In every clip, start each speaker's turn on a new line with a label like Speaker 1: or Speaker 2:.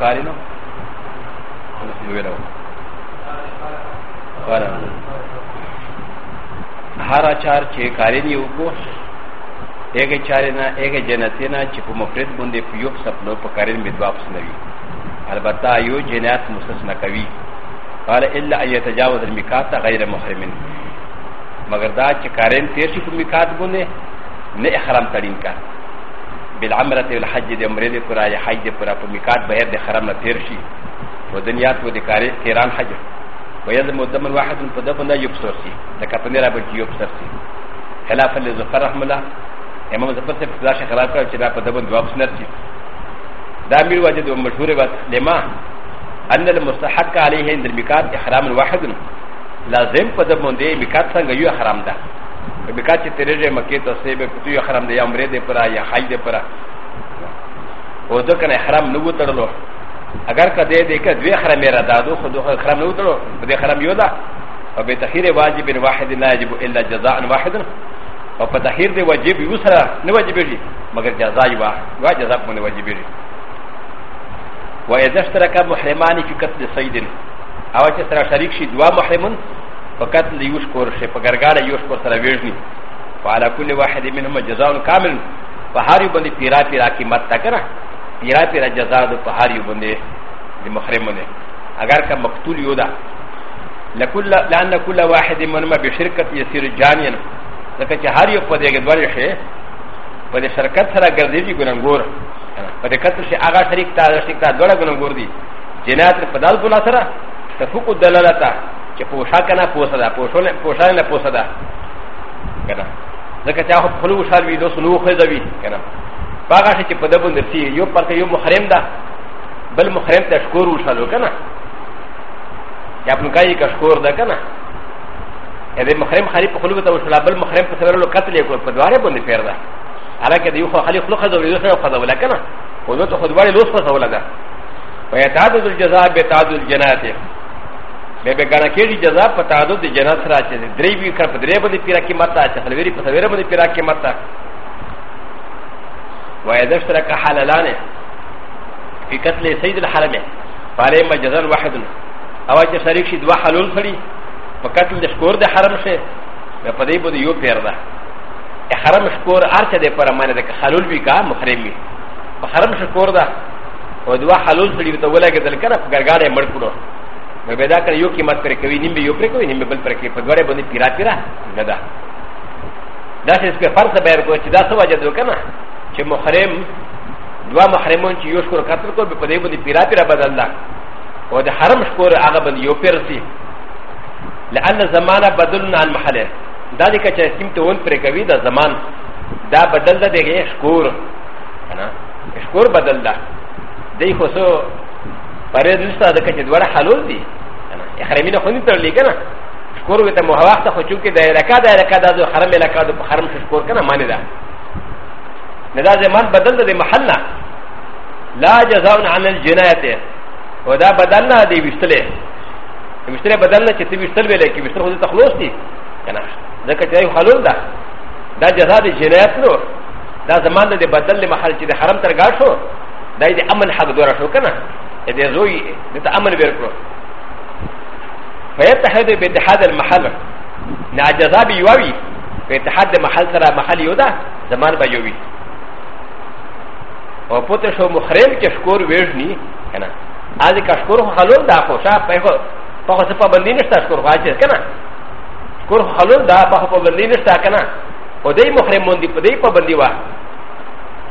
Speaker 1: قارنو ویلو قارن هر اچار چې قارن یو کو ایګه چارینا ایګه جنتینا چې په مفرد باندې په یو خپل په قارن می دواپس نوي البته یو جنات مستثنا کوي قال الا ان يتجاوز الميقات غير محرم مگر دا چې قارن تیر شي په میقات باندې نه احرام تړین کا بالعمره والحج د عمره د پورا یا حج د پورا په میقات بهر د حرم نه تیر شي و دنیا تو د کاری کیران حج و یذم دمن واحد په دغه نه یبصر شي د کپنی را بچ یبصر شي خلاف لظفر رحم الله امام ظفر سے فضا شیخ خلاف کړ چې دا په دغه جواب سنت شي دا میر واجد و مشهور و لما ان المستحق عليه عند الميقات احرام واحد لازم په دغه باندې میقات څنګه یو حرام ده بکا چې تیرې مکې ته سې به کوي حرم دی عمره دی پرا یا حج دی پرا و دو کنه حرام نو تړلو اگر کده دې کې دوی حرام میرا دادو خو دوه حرام نو تړلو په دې حرام یو ده او به تخیر واجب واحد لا یجب الا جزاء واحد او په تخیر دې واجب یو سره نه واجب دي مگر جزاء یو وا جزاء په نه واجب دي و اذا اشترك محرمان في قتل سيد او چې سره شریک شي دوا محرمون فقط ليوش کور شي په ګرګاړه یوش کور سره ویژني وعلى كل واحد منهم جزاء كامل فهاري بني پیرا پیرا کی مت تکره پیرا پیرا جزا دو پہاری بندے دی محرم نے اگر کا مقتول یودا لکل لان کل واحد منما بشرکت یسیر جانین لکه چې هر یو په دې کې دوړې شي په دې شرکت سره ګرځېږي ګننګور په دې کتر شي هغه شریک تا شریک تا دوړه ګننګور دي جنات په دال ګنا سره تفوق دلالتا چې پوشاک نه پوسدا پوشونه پوشان نه پوسدا کنه لکه چې هغه خلوص حال وي دو سلوخ زوي کنه باغ شي چې په دبو نرسي یو پکې یو محرم ده بل محرم ته شکور وشالو کنه یا په کای کا شکور ده کنه دې محرم خالي په خلوته وشلا بل محرم په سره لو قتل یو په دواره باندې پیر ده هغه کې یو خالي خلق خزو یو سره خزو لکنه خو نو ته خدواره لوس خزو لگا ويتعدد الجزاء بتعدد الجنات بے بے گانا کی جی جزا پتا دو دی جنات را چے دریوی کر پدری بندی پیرا کی متا چے خلویری پسویرے بندی پیرا کی متا وإذا اشترك حلالان في قتل سيد الحرمين فعليهما جزاء واحد أو أن يشترك شي دوا حلول سري فقتل شكور ده حرم شي فدي بده يو بير ده حرم شكور أرشا ده فرمانه ده حلول بي كا محرم بي فحرم شكور ده ودوا حلول سري بتولا كذل كنا فقرقار مر كنو مبدا كان يو قيمت پر کوي نیم یو پر کوي نیم بل پر کوي په غره باندې پیرا پیرا نه ده دا څه فرض به ورکو چې دا څه وجه ده کنه چې محرم دوه محرمون چې یو شکر قتل کول په دې باندې پیرا پیرا بدل ده او د حرم شکر هغه باندې یو پیر سي لأن زمانه بدلنا عن محله دا دې کچې سیم ته ون پر کوي دا زمان دا بدل ده دغه شکر کنه شکر بدل ده دې خو سو پرې دلته دا کچې دوه حلول دي احرامینه خو نه تر لګنه شکر وته مو هوا ته خو چونکې دا رکا دا رکا دا حرم لکا د حرم شکر کنه معنی ده لذا زمان بدل ده محلنا لا جزاء عن الجناية ودا بدلنا دي بيشتله بيشتله بدلنا چه تي بيشتل بيلي كي بيشتل خودي تخلوص تي كنا ذكا جاي حلول ده دا جزاء دي جناية نو دا زمان ده بدل محل چه ده حرم ترگار شو دا دي امن حق دورا شو كنا دي زوي دي امن بيرکرو فيتحد باتحاد المحل نعجزا بيووي فاتحاد محل سرا محل يودا زمان بيووي او پته شو مخرب کې شکور وېژني کنه اځي کا شکور خلل دا خو شا په په څه پابندي نشته شکور واچي کنه شکور خلل دا په پابندي نشته کنه او دې مخرب مونږ دې په دې پابندي وا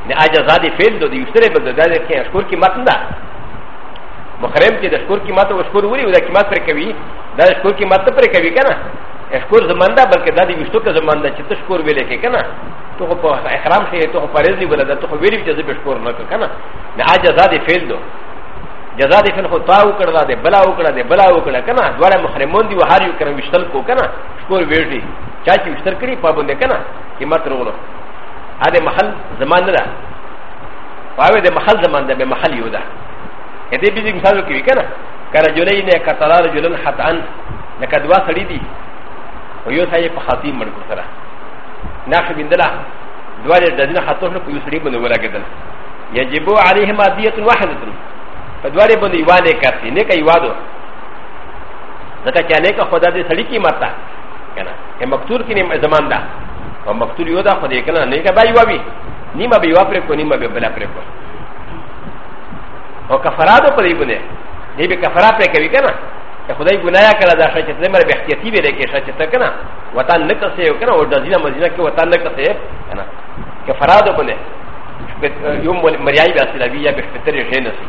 Speaker 1: نه اجازه دې فعل دوی سره بل دا کې شکور کې متن دا مخرب کې د شکور کې ماته شکور وري ودا کې مات پر کوي دا شکور کې ماته پر کوي کنه شکور زماندا بلکې دا دې وشتو کې زماندا چې تشکور ویلې کې کنه とこぱエクラムシェイトパレズリブラだとこウィリジャズビスコーナーかな。アジャザディフェルド。ジャザディフェルドタウカラデ、ベラウカラデ、ベラウカラカナ、ワラムハレモンディウハリウカラミシタルコカナ、スコーウィリチャチウスタクリパブンデカナ、キマトローナ。アデマハルザマンダ。パウエデマハルザマンダベマハリウダ。エデビジンサルキウカナ、カラジュレイネカタラジュレンハタン、ナカドワサリディ。ويو سايي په خاطي مړ کو سره نقش بندلا دوار دزنا خطوه په یوسری باندې ولګیدل یجب علیهم ادیه واحده په دوار باندې یواله کړی نه کوي وادو ځکه چې نه که خدا دې سړی کی متا کنه هم مقتول کې نه زمان دا او مقتول یو دا خو دې کنه نه کوي وابي نیمه به واپره کو نیمه به بلا پره کو او کفرادو په دې باندې دې به کفرات پرې کوي کنه خدای ګناه کړه دا شې چې مر به احتیاطي به لري کې شې ته کنه وطن نکسے ہو کنا اور دزینہ مدینہ کے وطن نکسے کنا کہ فراد بنے یوم مریائی بیاسی لبی یا بشپتر جین سی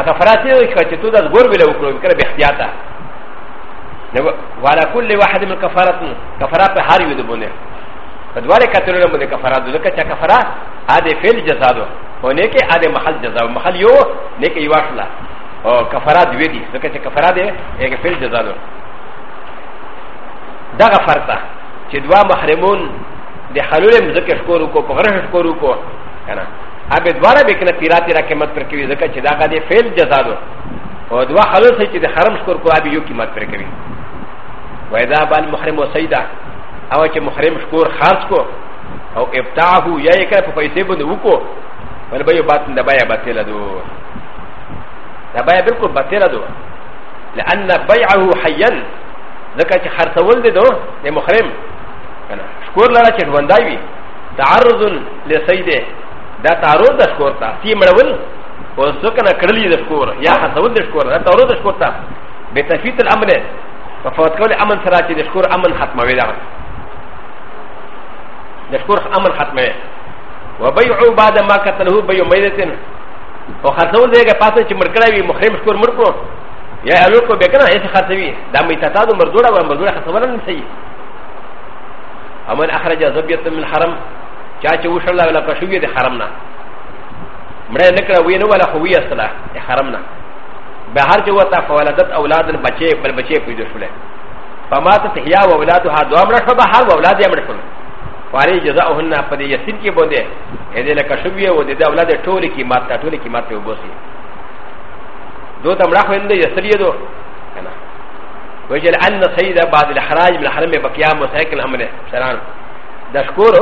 Speaker 1: اگر فراد سے ہوئی کہ تو دز گور بلے اکرو کنا بے اختیاتا والا کل واحد من کفارت کفارات پہ ہاری ودو بنے دوارے کتلو نے بنے کفارات دو لکا چا کفارات آدھے فیل جزا دو ہونے کے آدھے محل جزا محل یو نیکے یواشلا اور کفارات دوے دی لکا چا کفارات ہے ایک فیل جزا دو دغه فرق ده چې دوه محرمون د حلول مزکه شکور کو په غره شکور کو کنه اب دواره به کنه تیرا تیرا قیمت پر کوي ځکه چې دا غدي فعل جزا ده او دوه حلول سره چې د حرم شکور کو ابي یو قیمت پر کوي وایدا بال محرم او سیدا او چې محرم شکور خاص کو او ابتاعه یا یې کړ په پیسې باندې وکړو ول به یو بات نه بیا باطل دو دا بیا بالکل باطل دو لان بيعه حيا ځکه چې خرڅول دی دو د مخرم شکور لره چې ژوندی وي تعرض لسید دا تعرض د شکور ته تی مړول او ځکه نه کړلی د شکور یا خرڅول د شکور دا تعرض د شکور ته به تفیت الامن په فوت کول امن سره چې د شکور امن ختموي دا د شکور امن ختموي وبيعوا بعد ما قتله بيومئذ او خرڅول دیګه پاتې چې مرکړی وي مخرم شکور مرکو やあのこべかなえせかせびだみたたどもどらわんどらかさわらんせいあまりあはらじゃぞびとみはらんちゃちゅうしゃらわらかしゅうではらんなむらなかわいのわらほうやすらはらんなばはじわたかわらだたおらだんばちえばばちえぷいどしゅれファマタティアワウラドハドアムラシャバハワウラディアムラシャバ فاري جزاؤهن فدي يسين كي بودي إذا لك شبيه ودي دولة تولي كي مات تولي كي مات يوبوسي دو تمرا خوند یسری دو کنا وجل ان سید بعد الحراج من حرم بقیا مسائکل ہمنے سران دشکور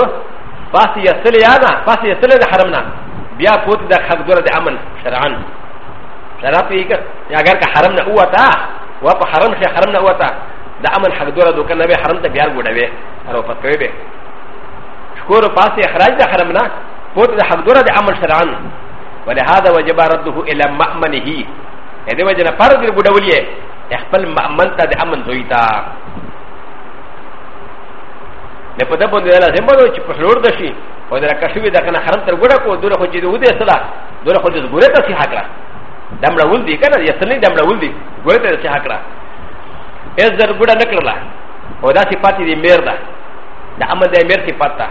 Speaker 1: پاس یسل یادا پاس یسل د حرمنا بیا پوت د حق دور د امن سران سرا پی کر اگر کا حرم نہ ہوا تا وا پ حرم سے حرم نہ ہوا تا د امن حق دور دو کنا بے حرم تے بیار گڈوے ارو پتوے بے شکور پاس اخراج د حرمنا پوت د حق دور د امن سران ولهذا وجب رده الى مأمنه ا د و ج ن ا فرض ر ب د و ل ي ه خپل مامن ته د امن دوی ته د په دبو د لازم بده چې په لور د شي او د کښوی د کنه حرم تر ګډه کو دغه خو چې دوی ته صلاح دغه خو چې ګوره ته صحه کړه دمړه ول دی کنه یسلې دمړه ول دی ګوره ته صحه کړه از در ګډه نکړه او دا صفات دې میر ده د امن د میر صفات ده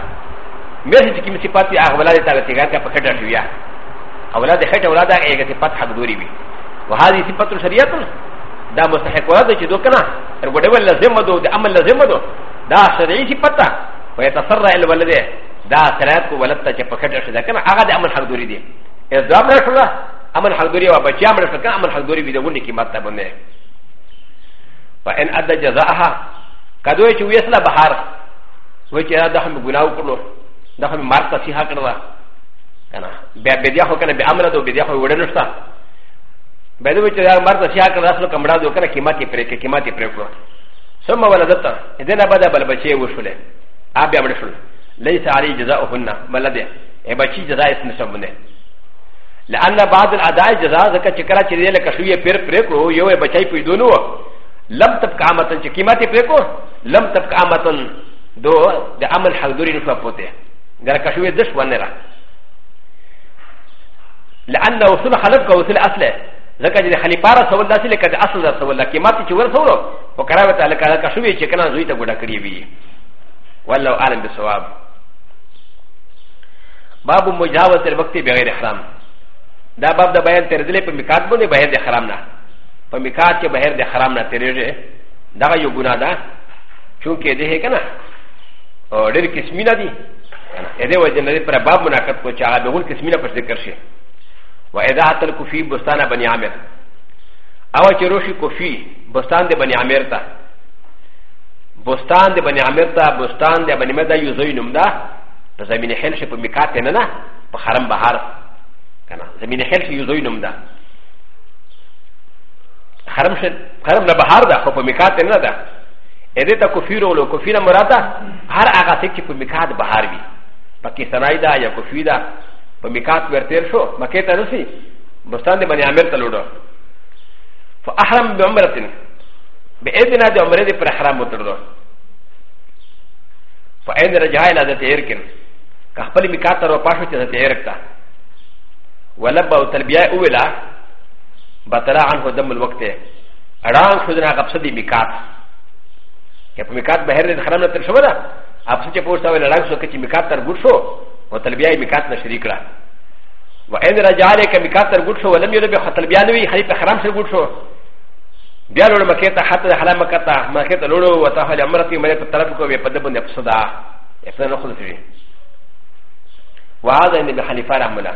Speaker 1: میر چې کوم صفات یې اغولاد تعالی څنګه په کډه شویا اولاد خټه اولاد هغه صفات حق دوري وي وهذه صفة شريعة دا مستحق وهذا چې دوکنا ورګډول لازم دو د عمل لازم دو دا شرعي صفت ده ويتسرع الولد دا سرات کو ولد ته چې پکټ شي دا کنه هغه د عمل حق دوری دي اضراب نه شو عمل حق دوری او بچیا مړ شو کنه عمل حق دوری بيدونه کی ماته باندې فان ادى جزاءها کدوې چې ویسله بهار وې چې دا هم ګناو کړو دا هم مارته سیها کړو کنه بیا بیا خو کنه به عمل دو بیا خو وړل شو ب د و چې دا مرته شیا کړه اصل کمړه د کنه قیمت یې پرې کې قیمت یې پرې کړو ثم ولدت اذن بعد بل بچي وشولې ا بیا مړ شول ليس علي جزاؤهن بلد ا بچي جزاء اسم سمونه لان بعض الاداء جزاء زکه چې کړه چې دې لکه شوې پیر پرې کړو یو بچي پې دونو لم تبقى امتن چې قیمت یې پرې کړو لم تبقى امتن دو د عمل حق دوري نه پوته دا که شوې دښ ونه را لانه وصل خلق کو وصل اصله ځکه چې د خلیفه را سوال داسې لکه د اصل را سوال لکه ماته چې ورسولو په کراوه ته لکه لکه شوې چې کنه زوی ته ګډه کړې وي والله اعلم بالصواب باب مجاوز الوقت بغیر احرام دا باب د بیان تر دلې په میقات باندې بغیر د احرام نه په میقات کې بغیر د احرام نه تیرېږي دا یو ګناه ده چونکه دې کنه او ډېر قسمینه دي دې وجه نه پر باب مناقض کو چې هغه به ول قسمینه پر ذکر شي و إ ذ ا ت ا ل ك ف ي بستان بني عامر أ و ا ت روشي كفي بستان د بني عامر تا بستان د بني عامر تا بستان د بني مدى يزوي نمدا زمين حلش بمكات ننا بحرم بحر كنا زمين حلش يزوي نمدا حرم شد حرم لا بحر دا خو بمكات ندا إ ذ ا ت كفي رولو كفينا مرادا هر أ غ ا س ك بمكات بحر بي باكي سنايدا يا كفي دا په میکات ورتیر شو مکې ته رسی بستان د بنی عامر ته لوړو فاحرم بعمره باذن د عمره دې پر احرام وتړو فاین رجع الى ذات ایرکن که خپل میکات ته پاشو چې ذات ایرک تا ولبا او تلبیه اولا بطلع عنه دم الوقت اړان شو دنا غبسدي میکات که په میکات بهر د حرم نه تر شو دا اپ څه چې پوښتنه ولرم سو کې میکات تر ګور شو وتلبيه ميقات نشريك له وان رجع عليك ميقات تربوت شو ولم يلبي خطلبيه نوي خليفه حرام شربوت شو بيالو مكيتا حتى حلا مكتا مكيتا لولو وتاهل امرتي مريت التلفق ويقدمون يقصدا يقصدون نخذ فيه وهذا ان بخليفه رحمنا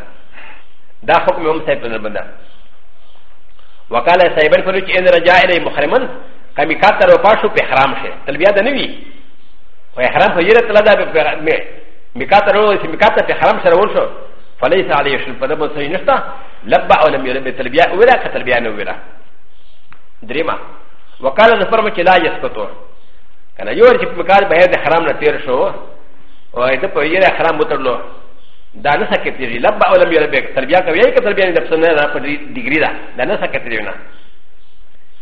Speaker 1: دا حكم يوم سيف البنا وقال سيبن فلوش ان رجع الي محرما كميقات تروفاشو بحرام شيء تلبيه نوي ويحرام فجيرت لدى بحرام مكاتا رو سي مكاتا في حرام سرورشو فليس عليه شن فدم سينشتا لبع ولم يلبي تلبيا ولا كتلبيا نولا دريما وقال نفرم لا يسكتو كان يوري في مكاتا بهذا الحرام نتير شو وإذا بيجي حرام مترلو دا نه سکت دی لبا ولم يلبي تلبيا کوي کتلبيا د پسنه نه په ډیګری دا دا نه سکت دی نه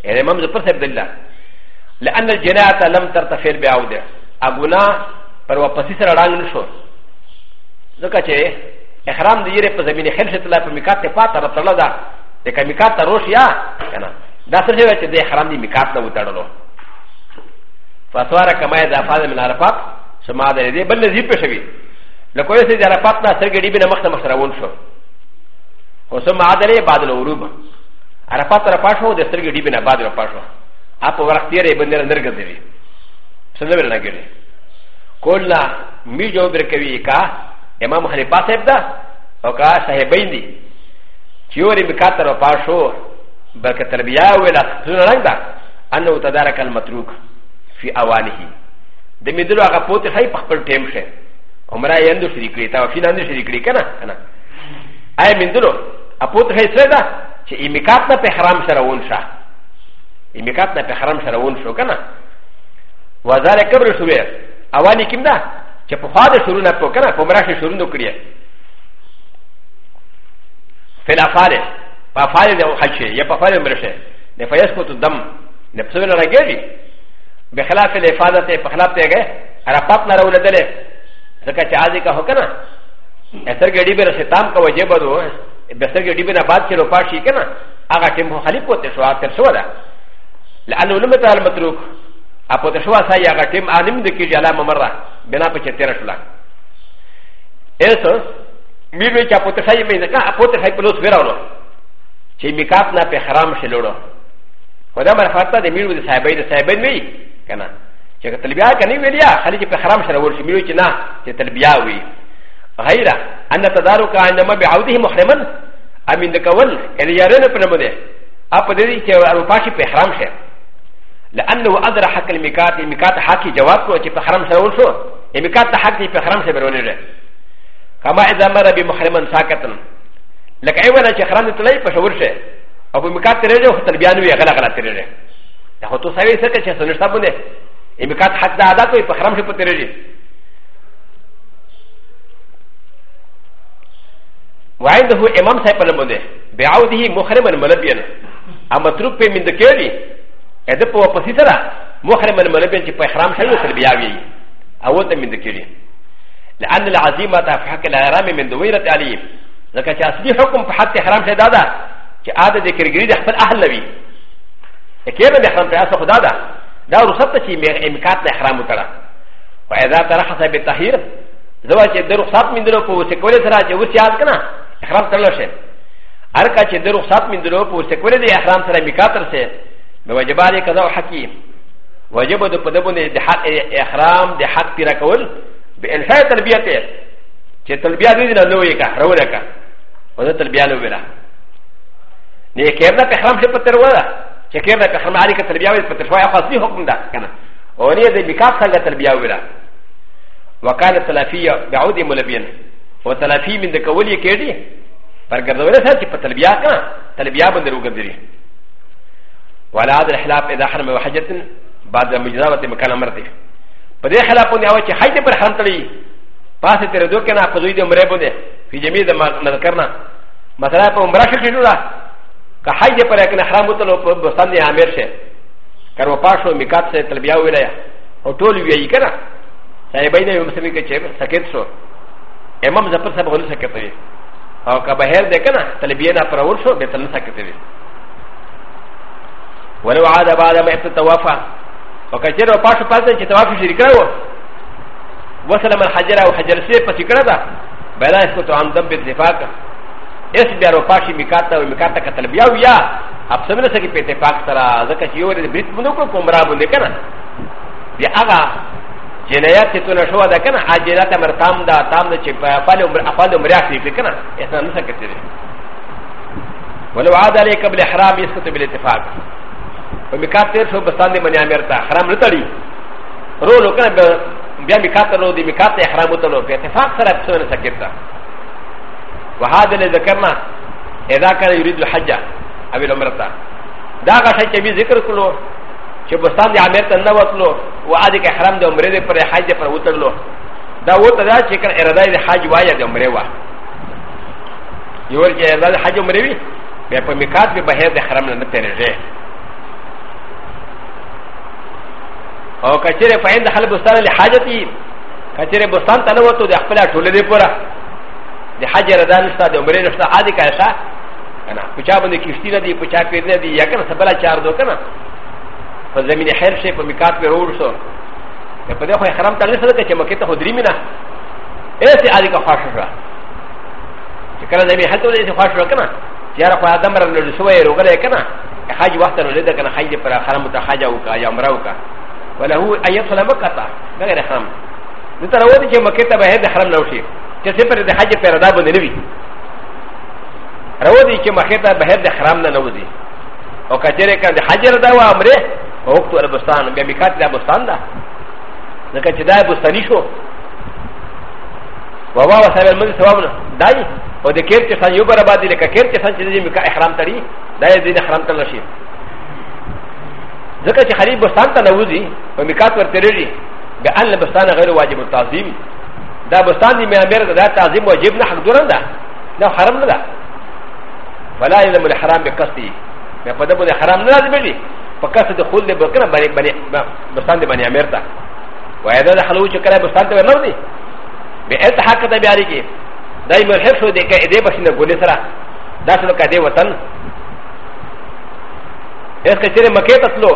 Speaker 1: ا امام ظفر صاحب دلله لان الجناعه لم ترتفع بعوده اغنا پر واپسی سره راغلی شو ځکه چې احرام د یره په زمینه خل شتله په میکات ته پات را تړل ده د کمیکات ته روش یا کنه دا څه شی چې د احرام دی میکات ته وتړلو فتوار کما اذا فاض من عرفات سما د دې بل نزی په شوی لکه یو څه د عرفات نه سرګړي به مخ ته مخ راون شو خو سما عدلې بعد الغروب عرفات را پاشو د سرګړي به نه بعد را پاشو اپ ورخ تیرې بندر اندر ګرځي څه نه ورنګړي کولا میجو برکوي کا امام حنیفه صاحب ده او کا صاحبین دي چې ورې بکاتر او پاشو بلکې تربیه ویلا څنګه رنګ ده انه تدارک المتروک فی اوانه د میدلو هغه پوت هي په خپل ټیم شه عمره یې اندو شری کړی تا او فین اندو شری کړی کنه کنه آی میدلو اپوت هي څه ده چې امیکات نه په حرام سره ون شه امیکات نه په حرام سره ون شو کنه وذالک کبر شوې اوانی کیم ده چې په خوا د شروع نه په کنه په مراشه شروع نو کړی فلافاله په افاله د حج یا په افاله مرشه نه فیس کو ته دم نه په سره راګی بخلاف الافاده ته په خلاف ته گئے عرفات نه راول دله ځکه چې عادي کا هو کنه اثر ګډي به رسیتام کا وجب دو بسر ګډي به نه باد کې روپا شي کنه هغه ټیم خلیف کوته شو اخر شو ده لانه لم تعلم متروک اپو تشوا سایا غټیم انم د کیجاله ممره بنا په چتیره شولا ایسو میروی چې پوتسای مې نه پوتسای په لوس وراونو چې میکاپ نه په حرام شلوړو خدا مرفات ته میرو د صاحبې د صاحبې نه کنه چې تلبیا کني ویلیا خلی چې په حرام شره ورشي میرو چې نه چې تلبیا وی غیر ان تدارک انما بعوده محرما امین د کول یعنی یارنه په نمونه اپ دې چې اروپا شي په حرام شه لانه ادرح الميقات الميقات حقي جواب کو چې په حرام سره ورشو م ك ا ت حقي في حرام سبروني كما إ ذ ا مر بمحرما ساكتا لك أ ي و ن ا شخران تلاي فشورشه او ب م ك ا ت رجع وتلبيان ويغلى غلى ترجع لكن تسوي سكه شسنشتابونه م ك ا ت حق دعاته في حرام شبترجع وعنده امام سيقلمونه بعوده محرما ملبيا اما تروب من ذكري ادب وقصيصرا محرما ملبيا في حرام شبترجع او ته من دکړي لان العظیمه په حق الاحرام من دویره علی ځکه چې اصلي حکم په حق احرام شه دادا چې عاده ذکرګری د خپل اهل نبی کېبه د احرام په اساس خدا دا دا رخصت چې امکان له احرام وکړه فاذا ترخص بالتحیر زوا چې د رخصت مندلو په وسکول سره چې ورته یاد کنا احرام کړل شه هر کا چې د رخصت مندلو په وسکول د احرام سره میکاتر سه به واجباره قضا او وجب د پدبونه د حق احرام د حق پیرا کول به انشاء تربیت چې تربیت دې نه نوې کا رونه کا ودا تربیت لو ویلا نه کېرنا په احرام څخه پتر ودا چې کېرنا په احرام علی کا تربیت وې پتر شوی خاصي حکم ده کنه او نه دې نکاح څنګه تربیت ویلا وکاله تلافیه بعود ملبین و تلافی من د کولی کېدی پر ګرځول سره چې په تربیت کا تربیت باندې وګرځي ولا د احلاف اذا حرم وحجتن بعد مجزاوت مكان مرتي فدي خلافون يا وجه حيث برحمت لي فاسد تردوك انا فزويد مريبوني في جميع ما ذكرنا مثلا فمراشد شنولا كحيث برحمت لي حرام وطلو بستان دي عامر شه كرو پاشو ميقات سے تلبيا ولايا او ټول وی کنا صاحبین یم سمې کې چې سکت شو امام زفر صاحب ول سکت وی او که بهر ده کنا تلبیه نه پر ور شو به تل سکت وی ولو عاد بعد ما اتوافا وكثير وقاش قاتل كتاب في شركه وسلم الحجر او حجر سيف فشكرا بلا يسكت عن ذنب اتفاق اسبر وقاش مكاتا ومكاتا كتلبيا ويا ابسمنا سكي باتفاق ترى ذكا شيور بريت منوكو كومرا بندكنا يا اغا جنايات تتونا شو هذا كنا عجلات امر تام دا تام دا چه فالي عمر افال عمر اخي في كنا احنا نسكت ولو عاد عليك بالاحرام يسكت بالاتفاق و میکات تیر شو بستان دی منی امیر تا حرام نتړي رو لو کنه بیا میکات رو دی میکات احرام وتلو په اتفاق سره په څونه سکیت تا وهذا اللي ذكرنا اذا كان يريد الحج او العمره تا دا غا شي چې ذکر کړو چې بستان دی امیر ته نه وتلو و اځي کې حرام دی عمره دی پر حج پر وتلو دا وته دا چې کنه اراده دی حج وایي دی عمره وا یو ورته اراده حج عمره وی په میکات به بهر د حرم نه تیرېږي او کچره فین د خل بستان له حاجتي کچره بستان ته نه وته د خپل ټوله دی پورا د حج ردان شته د عمره نشته عادي کاشه کنه پچا باندې کشتی نه دی پچا پیر نه دی یا کنه سبلا چار دو کنه په زمین خیر شي په میقات پر اور سو په دغه احرام ته نه سره چې مکه ته حضری مینا ایسه عادي کا خاص را چې کله زمین حج ته خاص را کنه یاره خو ادم را لړ سوې روغله کنه حج وخت نه لید کنه حج پر حرم ته حج او کا یا عمره او کا وله أن يصل مكة بغير حرم نتا نوضي جي مكة بغير حرم نوشي كسفر دي حاجة في رداب نبي نوضي جي مكة بغير حرم نوضي او كجري كان دي حاجة رداوة عمره ووقت البستان بيا ميقات دي بستان ده لكن جدا بستاني شو وما وسائل المنزل سوابنا داي ودي كيرتي سان يوبر بادي لك كيرتي سان جدي ميقات احرام تري داي دين احرام تلشي ذكر شيء خليل بستان تنوزي ومكات ورتريجي بأن بستان غير واجب التعظيم دا بستان دي مامير دا تعظيم واجبنا حق دوران دا لا حرام دا فلا يلزم الحرام بقصدي ما قدم الحرام لازم لي فقصد دخول دي بكرة بني بني بستان دي بني أمير دا وإذا دخلوا شكرا بستان دي بنوزي بإلتحاق دا بياريكي دا يمرحب شو دي كأيدي بسنا قولي سرا دا سنو كأيدي وطن اس کا چرے مکے تسلو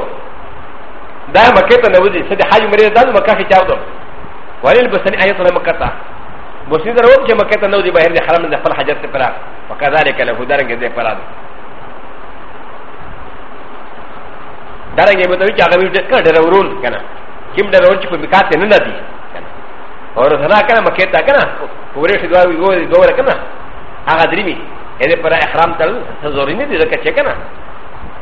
Speaker 1: دا مکے تا نوزی سدی حاج مریض دادو مکہ شی چاو دو ولیل بسنی آیت اللہ مکہ تا بسنی در وقت چا مکہ تا نوزی باہر دی حرم دی خل حجر تی پرا وکذالک لہو دارنگی دی پرا دی دارنگی مدوی چا غوی کنا در ورون کنا کم در ورون چی پا مکاتی ننا دی اور زنا کنا مکہ تا کنا پوریش دوار دوار کنا آغا دریمی ایدی پرا احرام تلو زوری نی دی دکا چے کنا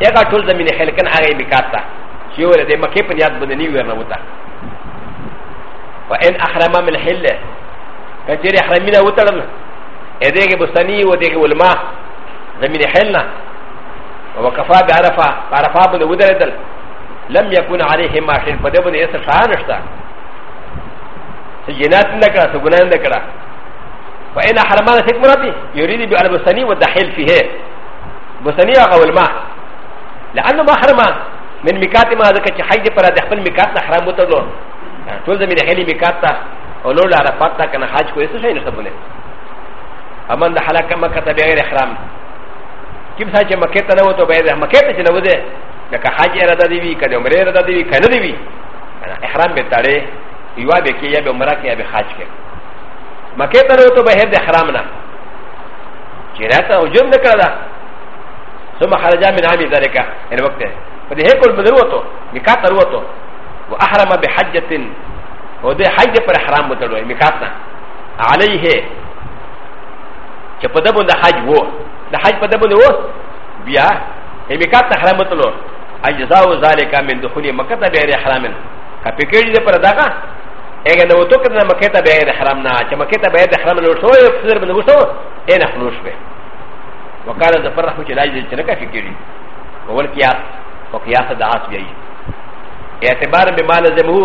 Speaker 1: اگا ټول زمين خلکن هغه بکاسا چې ولې د مکه په یاد باندې نیو نه وتا وان احرم من الحل کچېر احرامینه وتړل ا دې کې بستنی و دې کې علما زمين حلنا وکفا بعرفه عرفه باندې ودرېدل لم يكن عليه ما شيء په دې باندې اثر شان نشتا جنات نه کړه سګنان نه کړه فإن حرمان سكمرتي يريد بالبستني والدحيل فيه بستني وغول ماء لانه محرمه من ميقات ما ذاك حج پر د خپل ميقات نه حرام وتلو ټول زمي د هلي ميقات ته او نور عرفات ته کنه حج کوی څه شي نه تبونه امن د حلاکه مکه ته بغیر احرام کیم سا چې مکه ته نه وته بغیر مکه ته چې نه وځه لکه حج اراده دی وی کده عمره اراده دی وی کنه دی وی احرام به تړې یوا به کې یا به عمره کې یا به حج کې مکه ته نه وته بغیر د احرام نه چې راته او جرم نه کړل ثم خرج من عام ذلك الوقت فدي هيك البدروته ميقات روته واحرم بحجة ودي حج پر حرام بتلوه ميقاتنا عليه چه پدبون ده حج وو ده حج پدبون وو بیا ميقاتنا حرام بتلوه اجزاء ذلك من دخول مكة بغير حرام كپکیڑی ده پر داغا اگر نو تو کنا مکه تا بغیر حرام نه چه مکه تا بغیر حرام نه وشو فزر بنوشو اين خلوش به وقال د فرح چې لاج دې چې نه کافي کړي اول قياس او قياس د عاص بي اعتبار به مال زمو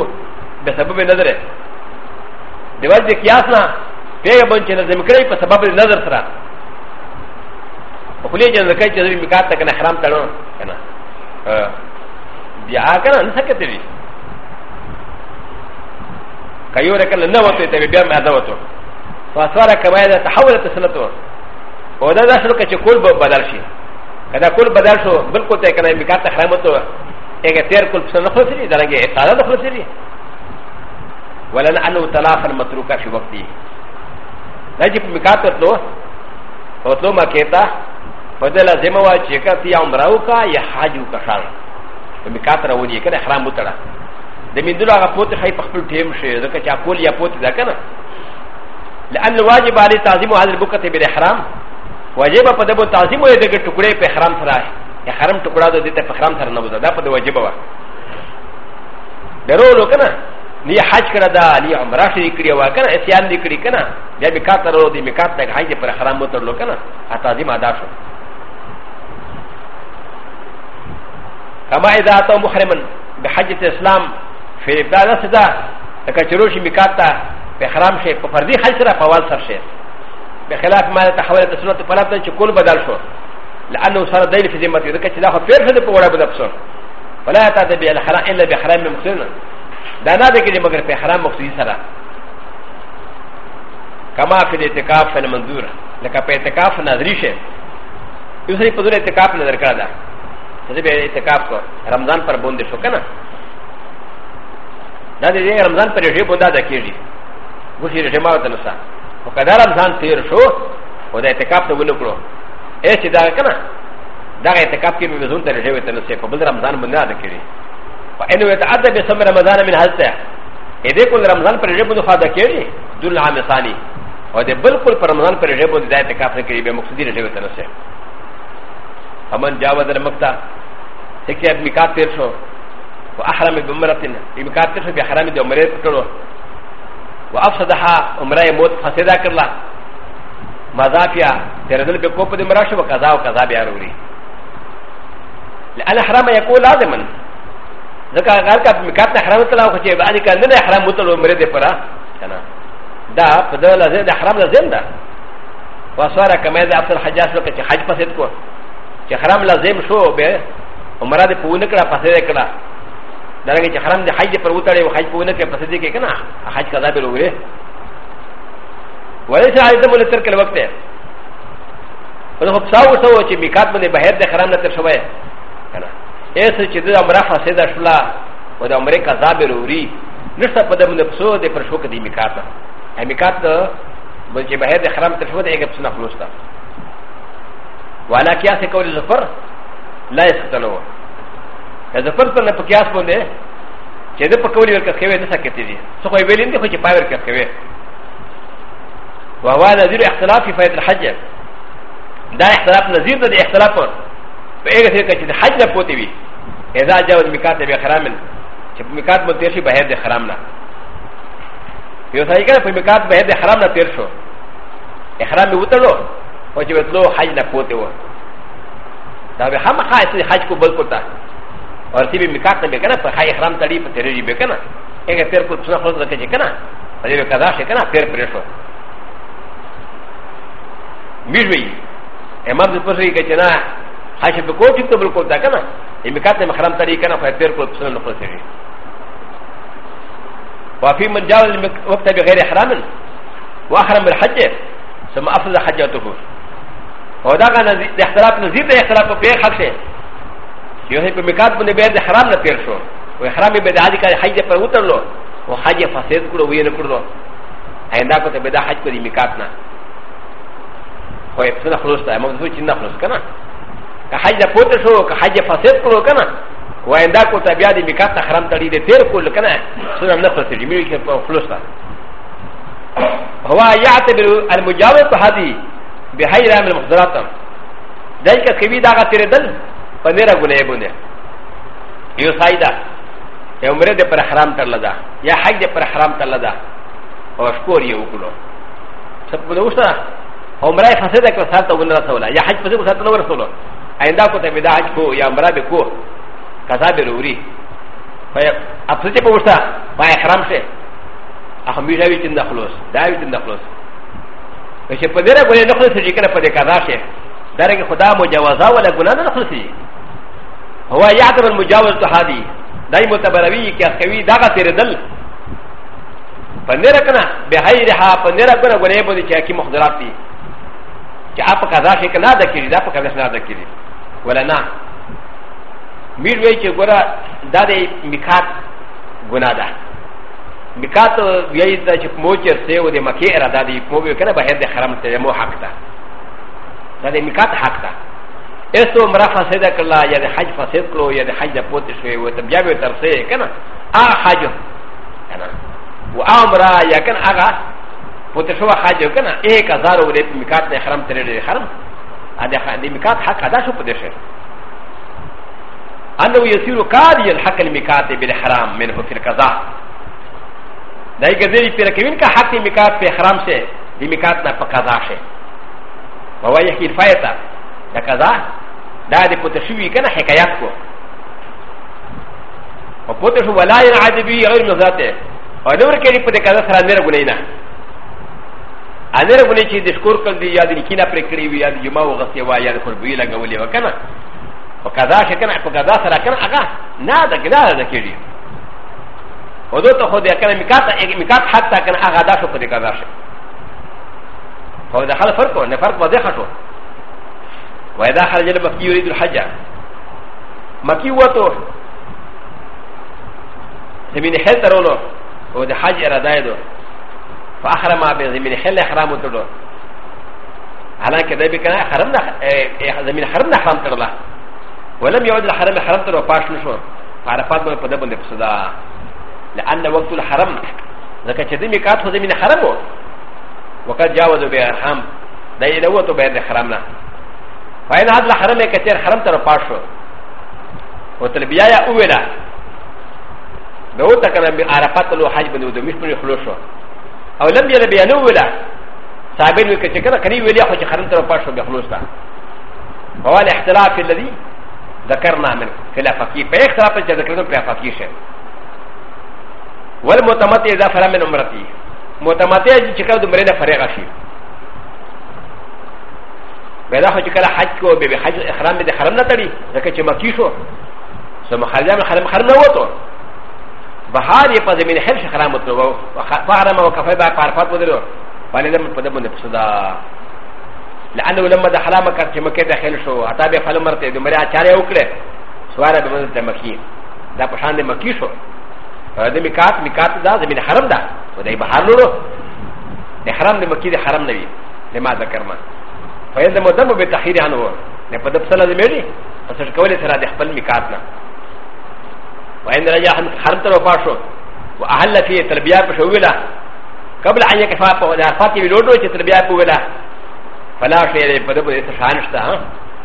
Speaker 1: به سبب نظر دی وجه قياس نه به بن چې لازم کړی په سبب نظر سره خو له جن زکه چې د میقات تک نه حرام تړو کنه بیا کنه نه سکته دی کایو رکل نه وته ته بیا ما دا وته فاسوار کبایدا تحولت سنتو او دا داسې وکړه چې کول به بدل شي که دا کول بدل شو بالکل ته کنه امکان ته حرام وته هغه تیر کول پسند نه خلاصېږي درنګې تازه نه خلاصېږي ولن انه طلاقا متروکه فی وقتی دا چې په مکات ورتلو ورتلو ما کېتا په دې لازم وا چې که تی عمره وکا یا حج وکا شان په مکات راوځي کنه حرام وتړه د میندلو هغه پوت خی په خپل ټیم شي ځکه چې اکول یا پوت ځکه نه لأن الواجب عليه تعظيم هذا البكة بالإحرام وجب په دبو تعظیم وي دغه ټوکړې په حرام سره یا حرام ټوکړه د دې ته په حرام سره نه وځه دا په واجب و درو لو کنه نی حج کړه دا نی عمره شری کړی و کنه اسیان دی کړی کنه بیا به کاتر ورو دی میکات نه حج پر حرام وتر لو کنه ا تعظیم ادا شو کما اذا اتو محرمن بحجۃ الاسلام فی ابدا دا صدا کچروشی میکات ته په حرام شي په فردي حج سره په وال سره شي بخلاف ما تحولت السنة فلاتنا كل بدل شو لأنه صار دليل في ذمته إذا كنت داخل فير فده بورا بنفسه فلا يتعدى بالحرام إلا بحرام مخصوص دا نه ده كده مگر في حرام مخصوص سره كما في الاعتكاف في المنظور لك في اعتكاف نظري شه يوسري په دور اعتکاف نظر کړه دا چې به اعتکاف کو رمضان پر بوندې شو کنه دا دې رمضان پر دې بوندا د کېږي وګورئ رحمت الله و ك د ا ر م ز ا ن تير شو و د ا اعتكاف ت و ن ك ر و اي ش د ا ر ك ن ا د ا ر اعتكاف كي بزون ت ر ج و ت ن س ي ف ب ل ر م ز ا ن من هذا كري و إ ن و ي ت ع د ب سم رمضان من هذا إ ذ ا كل رمضان پر ج ب و هذا كري دون العام الثاني و د بالكل پر رمضان پر ج ب و د ا اعتكاف كري بمقصدي ر ج و ت ن س ي فمن جاوز المقطع هيك ميكاتير شو و أ ح ر م بمرتين ميكاتير شو بحرام د عمره كتره وافسدها عمره موت فسدا کرلا مذافیا تردل به کوپ د مراشه وقضا او قضا بیا وروړي لأن حرام يكون لازما ذكا غير كاب مكات حرام تلا او چې بعد کله نه حرام متل عمره دې پرا کنه دا په دغه لازم د حرام لازم ده واسواره کمه ده عبد الحجاج لو چې حج فسد کو چې حرام لازم شو به عمره دې پونه کړه فسد کړه だらけちゃんでハイジェプローターをハイポーネケプロセディケケナハイカザベルウェイ。ولكن هذا هو الوقت الذي يجب ان يكون في مكان من بهذا الحرام الذي يجب ان يكون في امراه سيده شلا ولا امريكا زابر وري نصف قدم نفسه في فرشوك دي مكاتا مكاتا وجه بهذا الحرام الذي يجب ان يكون في فلوسها ولكن يجب ان يكون في لا يستطيع د پرته نه پکیاس باندې چې د پکولي ورکه خوي نه سکتې دي څو خو ویلین دي خو چې پاور کې خوي وهو نظير اختلاف في فائد الحج دا اختلاف نظير ده اختلاف په هغه څه کې چې حج نه پوتې وي اذا جاوز میقات به حرام چې میقات مو تیر شي بهر د حرام نه یو ځای کې په میقات بهر د حرام نه تیر شو احرام وتړو او چې وتلو حج نه پوتې و دا به هم خاص حج کو بل کوتا اور سی بھی مکات نہ بیکنا پر خائی احرام تڑی پر تیرے جی بیکنا ایک پیر کو تسنا خود رکھے جکنا اور یہ قضا شکنا پیر پریشو میر بھی امام دے پسوی کہ جنا خائی بکو ٹھیک تو بالکل دا کنا یہ مکات میں حرام تڑی کنا پر پیر کو تسنا نہ خود تیرے وفي من جاوز وقت بغير احرام واحرم الحج ثم افضل حجته وهذا كان اختلاف نزيد اختلاف في حقه یو هی په میقات باندې بیا د حرام نه تیر شو و حرام به د عادي کار حج پر وترلو او حج فساد کړو وی نه کړو آینده کو ته به د حج په میقات نه خو یې څه خلاص ته موږ دوی چې نه خلاص کنه که حج پوت شو که حج فساد کړو کنه و آینده کو ته بیا د میقات نه حرام تړي د تیر کول کنه څه نه خلاص دي مې کې په خلاص ته هو يعتبر المجاوز هذه بحيرة من المخدرات ذلك كبير داغا تردل پنیره ګناه بونه یو سایدا عمره د پر حرام ترلا ده یا حج د پر حرام ترلا ده او شکور یو کړو سب کو دوستا عمره فسد کړ سات ته ونه رسولا یا حج فسد سات نه رسولو آینده کو ته بدا حج کو یا عمره به کو قضا به وری فیا اپسه ته پوښتا ما احرام شه اخو میږه وی چنده خلاص دا وی چنده خلاص چې په دې راغلي نو خلاص چې کنه په دې قضا شه دارك خدا مجاوزة ولا قناة نخلصي هو يعتبر مجاوز تحادي داي متبروي كأخوي داغا تردل فنركنا بحيرها فنركنا غنيبو دي كأكي مخدرات دي كأبا كذا شيء كنا ذكري دا فكذا شنا ذكري ولا نا ميروي كغورا دادي ميكات غناة دا ميكات بيعيد دا شك موجر سيو دي مكي إرادة دي موبيو كنا بحير دي حرام تجمو حق دا だでみかたはったえとむらファセダカラやでハジファセクロやでハジダポテシュウウタビャベタセーキャナアハジョキャナウアムラやキャナアガポテシュウハジョキャナエカザロウレミカタハラムテレレハラムアデハデミカタハカダシュポテシュウ انه يصير كاد يلحق الميقات بالحرام منه في القضاء ده يجزي في ركبين كحق الميقات في حرام سي الميقات نا في قضاء شيء و و يحكي الفايتا دا كذا دا دي پوتشوي كنا حكايات کو و پوتشو ولا ينعدبي غير مزاته و نور كلي پوتش كذا سرا نر گنينا انر گني چي دشکور کل دي ياد لكينا پر کړي وي ياد جما و غسي وا ياد خربوي لګولي وكنا و كذا شكنا و كذا سرا كنا اغا نا دا كذا دا كيري و دو ته خو دې کنه میکات میکات حتا کنه اغا دا شو پر کذا شو هو دخل فرق نفرق ودخته واذا خرج المكي يريد الحج مكي وتو زمين حل ترولو هو ده حج ارادايدو فاحرم به زمين حل احرام ترولو حالانکه ده بکنه حرم نه زمین حرم نه حرام ترلا ولم يعد الحرم حرم ترو پاش نشو عرفات باندې په دبل په صدا لان وقت الحرم ځکه چې دې میقات خو زمین حرم وو وقد جاوزوا بها الحرام دا يلوتوا بها الحرامنا فإن هذا الحرام كثير حرام ترى فاشو وتلبيا يا أولا دوتا كان بعرفات له حج بن ودو مش من يخلوشو أو لم يلبيا نولا صابر وكتير كان كان يولي أخوش حرام ترى فاشو بخلوشتا فهو الاحتراف الذي ذكرنا من خلافكي فإن اختلاف ذكرنا في خلافكي شيء والمتمتع إذا فرا من عمرته متمتع چې کله د عمرې نه فارغ شي پیدا خو چې کله حج کو به حج احرام دې حرم نه تړي ځکه چې مکی شو سم خارجه من حرم حرم نه وته بهار یې په زمين حج حرام وته او فحرم او کفای با عرفات ودرو باندې دم په دمونه پسدا لانه لما دخل مکه چې مکه داخل شو اتا به فل مرته د مریا چاره وکړه سواره به منځ ته مکی دا په شان دې مکی شو د میکات میکات دا زمين حرم ده و د بهر لولو د حرام د مکی د حرام نه وي لما ذکرنا فیل د مدم به تحیر عنه د په دب سره د میړي پس کولې سره د خپل میقات نه وان رجا حرم تر وفات شو و اهل فی تربیه په شویلا قبل ان یکفا په د فاتی ویلوډو چې تربیه په ویلا فلا شی په دب د شانشتا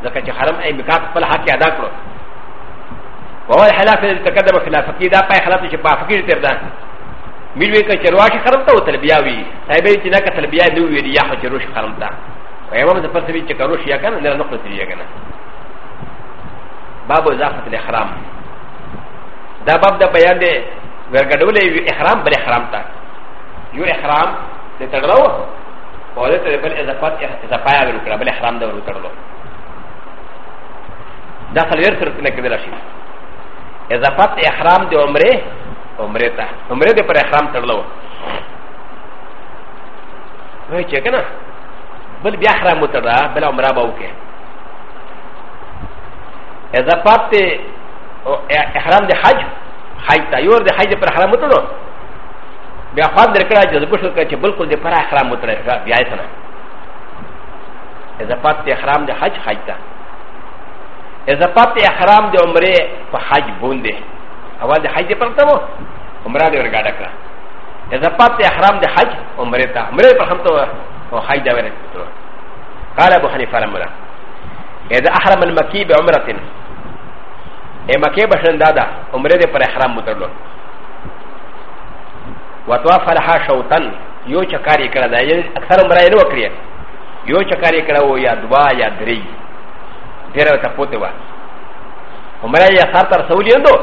Speaker 1: ځکه چې حرم ای میقات خپل حق ادا کړو وهو الحلاف الذي تقدم خلافه دا پای خلاف چې په فقیر تر ده ملوی که چرواشی خرم تا و تلبیاوی تایبه چی نا که تلبیا نووی دی یا خو چروش خرم تا و امام زفر سوی چه کروش یا کنه نرا نخل سری یا کنه باب اضافت الاحرام دا باب دا بیان دی ورگدول یو احرام بل احرام تا یو احرام دی تڑلو و دی تر بل اضافت اضافایا ورو کرا بل احرام دا ورو تڑلو دا خلویر سرکنه کدلاشی اضافت احرام دی عمره عمره ته عمره دې پر احرام تړلو وای چې کنه بل بیا احرام وتړه بل عمره به وکړي اذا پات احرام دې حج حج ته یور دې حج پر احرام وتړو بیا خواب درکړه چې زبوش وکړه چې بالکل دې پر احرام وتړه بیا یې څنګه اذا پات احرام دې حج حج ته اذا پات احرام دې عمره په حج بوندې اول د حج پرته وو عمره دې ورګاډه کړه د زپات احرام د حج عمره ته عمره پر هم ته او حج دا ورته قال ابو حنیفه رحمه الله اذا احرم المكي بعمره اي مكي بشن دادا عمره دې پر احرام مترلو وطواف لها شوطن یو چکاری کړه دا اکثر عمره یې وکړي یو چکاری کړه او یا دوا یا درې ډېر ته پوتې و عمره یې اثر تر سولې اندو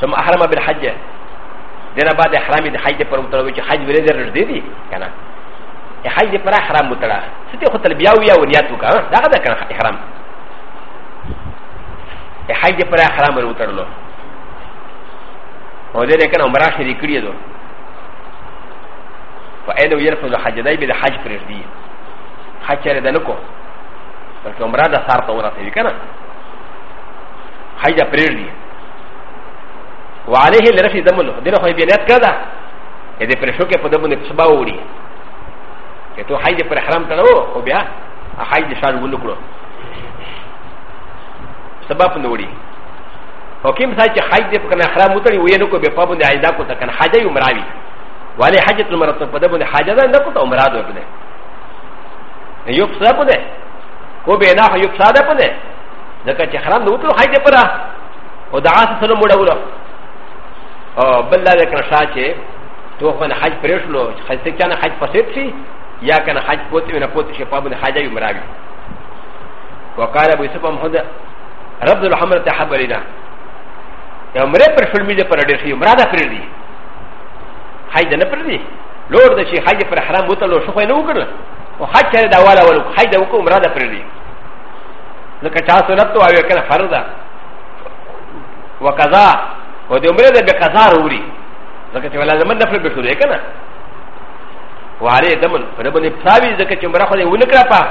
Speaker 1: ثم احرم بالحج دنا بعد حرام د حج پر وتر وچ حج ولې در دې دي کنه حج پر حرام وتر ستې خو تلبیا ویا و نیت وکا دا دا کنه احرام حج پر حرام وترلو او دې نه کنه عمره شری کړی دو فانه يرفض الحج دای به حج پر دې حج سره د نکو بلکې عمره د سار ته ورته کنه حج پر دې وعليه لرفي دمنه دينه خو بيانات كذا اذا فرشوك فدمن تصبا وري كتو حي پر حرام تلو او بیا حي شان ولکړو سبب نوري او کوم ځای چې حج دې کنه حرام وتړي وې نو کو به پابند عیدا کو تکن حج یې عمراوي والے حجۃ المرۃ په دبن حج ده نه کو ته عمرا ده کنه یو څه په ده کو به نه یو څه ده په ده ځکه چې حرام نو ته حج دې پره او دعاس سره موډه وره او بل دا کنه شا چې تو خو نه حج پرېښلو حج ته کنه حج فسد شي یا کنه حج پوت نه پوت شي په باندې حج یې مراوي وقال ابو يوسف محمد رب الحمر ته حبلینا عمره پر شلمی ده پر ډېر شي عمره ده پر دي حج نه پر دي لور ده شي حج پر حرام وتلو شو خو نه وکړل او حج کړه دا والا ولو حج ده وکړه عمره ده پر دي لکه چا سنت او کنه فرض ده وقضا و د عمره د به قضا وروړي ځکه چې ولا زمن نفل به شروع کنه وعليه دمن پر باندې پاوی ځکه چې عمره خو نه ونکړه پا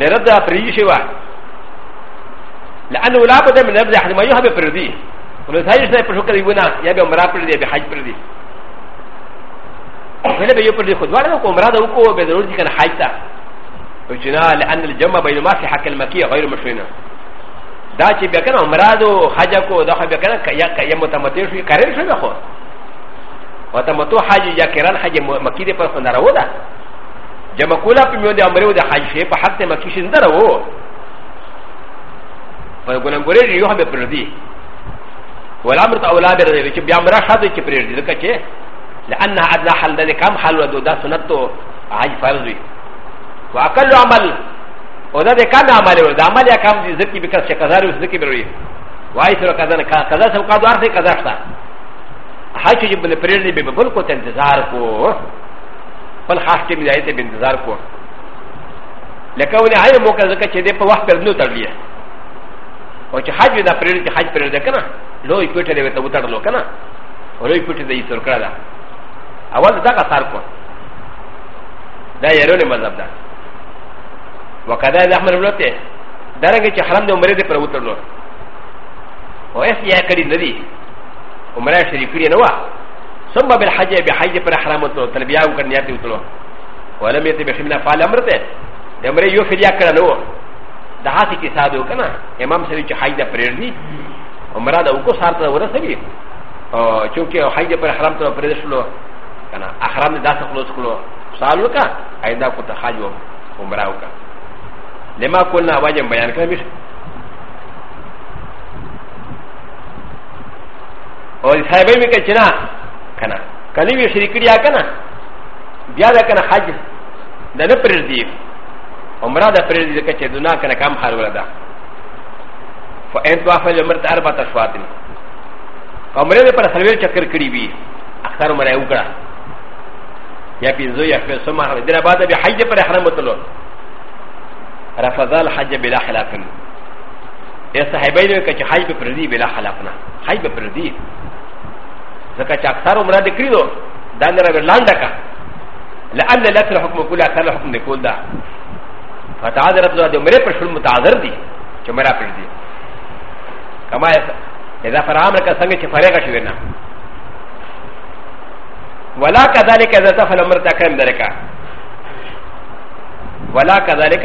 Speaker 1: لرد دا پری شي وا لانه لا بد من نبذ احد ما يهب پردي ولو ځای شي په شکر یونه یا به عمره پردي به حج پردي فله به یو پردي خو دواره کو عمره دا وکړو به ضروري کنه حج تا وجنا لان الجمع بين ما في حق المكيه غير مشروعنا دا چې بیا کنه عمرادو حج کو دا خو بیا کنه کیا کیا متمتع شو کرل شو خو متمتع حج یا کران حج مکی دې پر خنره ودا جمع کولا په میو دې عمره ودا حج شي په حق ته مکی شین درو په ګلن ګورې یو به پر دې والامر ته اولاد دې چې بیا عمره شاته چې پر دې دکې چې لانها ادنا حل دې کم حل ودو دا سنت تو حج فرض وي واقل عمل و ذا كان عمل و ذا عمل يكام دي ذكي بكس كذا رو ذكي بروي واي سر كذا كذا سم قادو ارث كذا شتا حاج جب بل پرير دي ببل کو انتظار کو بل خاص کې ملایته به انتظار کو لکه ولې عین موقع زکه چې دې په وخت پر نو تړلې او چې حج دا پرېږي چې حج پرېږي کنه لو یې کوټه دې ته وتړلو کنه ولو یې کوټه دې سر کړه دا اول دا کا سار کو دا یې رونه مذهب ده وكذا يحمل الولاده درجه حرم د عمره د پروتلو و اس يا كري ندي عمره شريف كري نوا ثم بالحج بحج پر حرام تو تلبيه او كن ياتي وتلو ولم يتي بحمل فعل امرته د عمره يو فديا كره نو د هاتي کې ساده کنا امام سري چې حج د پرير دي عمره د وکو سارته ورسوي او چونکه حج پر حرام تو پرير شلو کنا احرام داسه خلوص کلو سالو کا ایدا کو تخاجو عمره وکړه لما قلنا واجب بيان كلامي او صاحبای می کچنا کنا کنی وی شریک لري کنا بیا دا کنا حج دا نه پر دی عمره دا پر دی کچې دنا کنا کام حال ولدا فئن توافه عمر ته اربع تشواتن عمره پر سلویر چکر کړی وی اختر عمره وکړه یا پیزو یا پیسو ما دره بعد به حج پر احرام وتلو رفض الحج بلا خلاف ا صحابين كچ حج بپردي بلا خلافنا حج بپردي زكا چ اكثر عمره دکريدو دان را لاندکا لان لا تر حكم كل اكثر حكم نکول دا فتعذر رب دي عمره پر شل متعذر دي چ مرا پردي كما اذا فرام لك سنگ چ فريق شوينا ولا كذلك اذا تفعل امرك كم ذلك ولا كذلك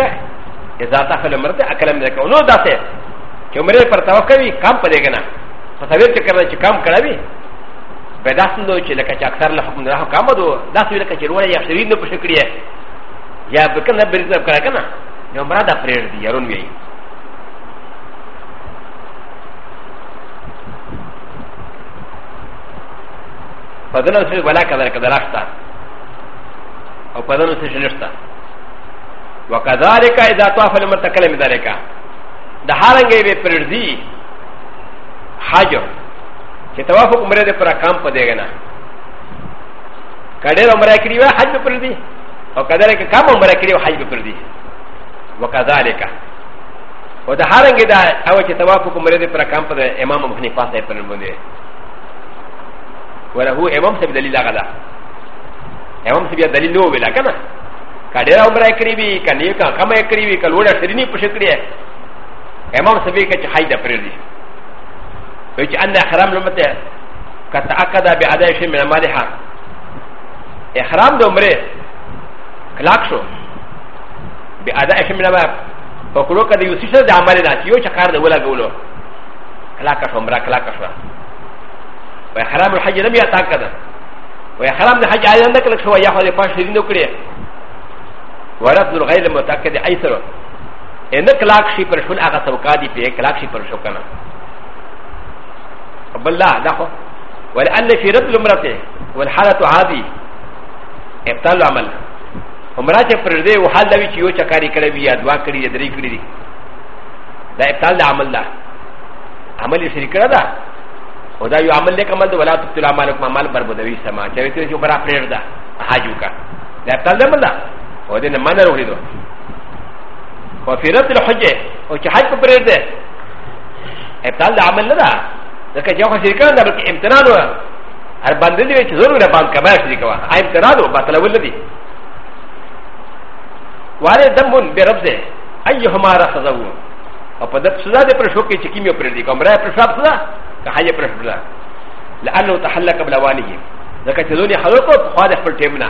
Speaker 1: اذا تاخل مرته اکلم نه کو نو داسه چې عمره پر توقع وي کم پدې کنه په سویر چې کړل چې کم کړوي به داسې نو چې لکه چې اکثر له حکم نه کم ودو داسې لکه چې روړې یا شریر نه پښکړي یا بکنه بریز نه کړه کنه نو مراد افریر دی يرون وی پدنه سره ولا کړه کړه راشتا او پدنه سره نشتا وكذلك اذا طاف المتكلم ذلك د هارنګي به پرځي حج چې طواف عمره دې پر کام پدې نه کډېر عمره کړی و حج پر دې او کذلك کام عمره کړی و حج پر دې وكذلك و د هارنګي دا او چې طواف عمره دې پر کام پدې امام ابن فاطمه پر باندې وله هو امام سبب دلیل غدا امام سبب دلیل نو ویلا کنه カデラオブライクリビー、カニカ、カマイクリビー、カウラ、セリニプシクリエ。エマンセビケチハイダプリリ。ウチアンダハラムルメテ、カタアカダビアダシミナマデハ。エハラムドムレ、クラクション、ビアダシミナマ、パクロカディウシシャダマリナ、ヨチャカーデウラゴロ、クラカション、ブラクラカション。ハラムハジラミアタカダ。ハラムハジアンダクラクション、ヤホリパシリノクリエ。ورد الغیر متعقد ایسر ان کلاک شی پر شون آغا سوکا دی پی کلاک شی پر شوکنا رب اللہ دخو ولأن في رد الامرته والحالة هذه ابطال العمل عمره چې پر دې وحال دوي چې یو چکاری کړی وي یا دوا کړی یا درې کړی دي دا ابطال د عمل ده عمل یې شریک کړه ده او دا یو عمل لیک عمل ده ولا تبطل اعمالکم اعمال بربادوي سما چې ته چې برا پرېږده حاجو کا دا ابطال د عمل ده و د ن م ن ر و ل د و و في رد الحجه و ش ح ج ب بريد ابتال عمل لنا لكن يوم شركان لك امتنان و البندل يجي زور ولا بان كبار شركه اي امتنان و بطل ولدي وعلى دم بربزه ايهما رخصه و قد سزاد برشوك يشكيم يبردي كم راي برشاب سزا كحاجه برشبلا لانه تحلق بلوانه لكن تزوني حلقه فقال في التمنى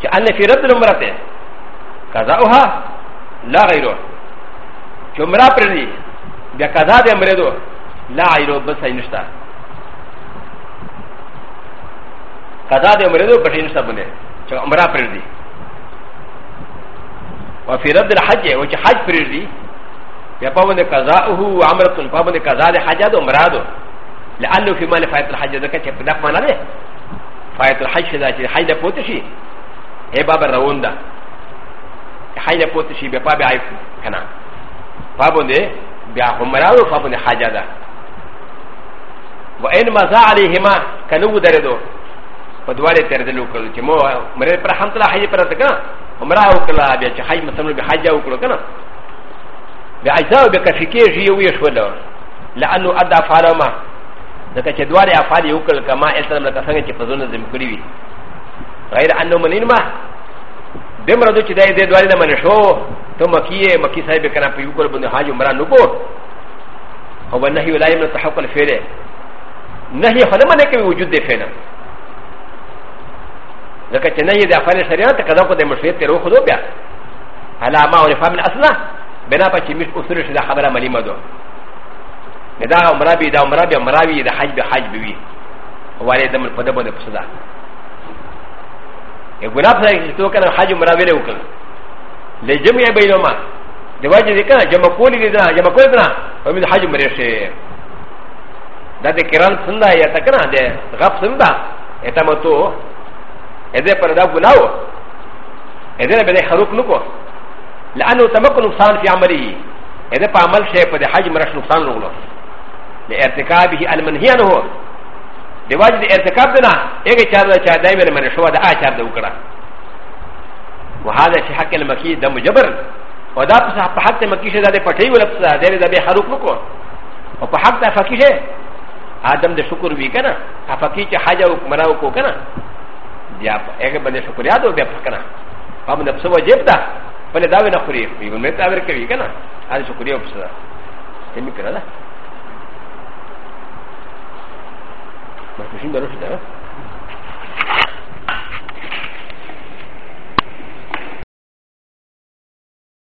Speaker 1: چې ان فی رد المرته قضاؤها لا غیره چې عمره پر دی بیا قضا د عمره دو لا غیره بس نشتا قضا د عمره دو پټین نشتا باندې چې عمره پر دی او فی رد الحج او چې حج پر دی بیا په باندې قضاؤه عمره په باندې قضا د حج او عمره دو لانه فی مال فایت الحج ذکر چې په دغه معنی نه فایت الحج دا چې حج د پوتشي ای باب روان ده حاجه پوت شي به پابه عیب کنه پابنده بیا همراو پابنده حاجه ده و ان مزا علیهما کنو درېدو په دواړه تر دلو کړل چې مو مړ پر حمد الله حج پر تکا همراو کلا بیا چې حج مثلا به حاجه وکړو کنه بیا اجزاو به کفیکې شي وي شو لانه ادا فارما ځکه چې دواړه افعال یو کړل کما اسلام لکه څنګه چې په زونه زم کړی وي غير أنه من إنما دم ردو چه دائه دواري دا من شو تو مكيه مكي صاحب کنا پر يوکر بند حاج عمران نوکو هو نحي ولا يمن تحق الفعل نحي خلما نكوي وجود دي فعلا لکه چې نحي دا فعل شريعة تقضا کو دا مشروعیت تیرو خدو بیا على ما عرفا من اصلا بنا پا چه مش اصول شده خبره ملیمه دو دا عمرابي دا عمرابي عمرابي دا حج بحج بوي والي دم الفدبون دا پسدا غلاب سره تو کنه حج مراوله وکړه لجمع بینهما د واجب دې کنه جمع کول دې نه جمع کول نه او دې حج مرې شي دا دې کران څنګه یا تکنه دې غف څنګه اته متو اته پر دا غلاو اته به خروق نکو لانه تمکن نقصان فی عمله اته په عمل شی په حج مرش نقصان وګړو لارتکابه المنهی عنه د واجب اعتکاف نه هغه چا دا چا دایمه من شو دا اچار د وکړه وهذا في حق المكي ده مجبر او دا په حق مکی شه دا پټي ولا څه دا د به حروف نکو او په حق ته فقيه شه ادم د شکر وی کنه فقيه چې حاجه او مراو کو کنه بیا هغه باندې شکر یاد او بیا کنه په نفس واجب ده بل دا ونه خوري په مې تعبیر کوي کنه هغه شکر یو څه ته مې کړه مفروشین به روش داره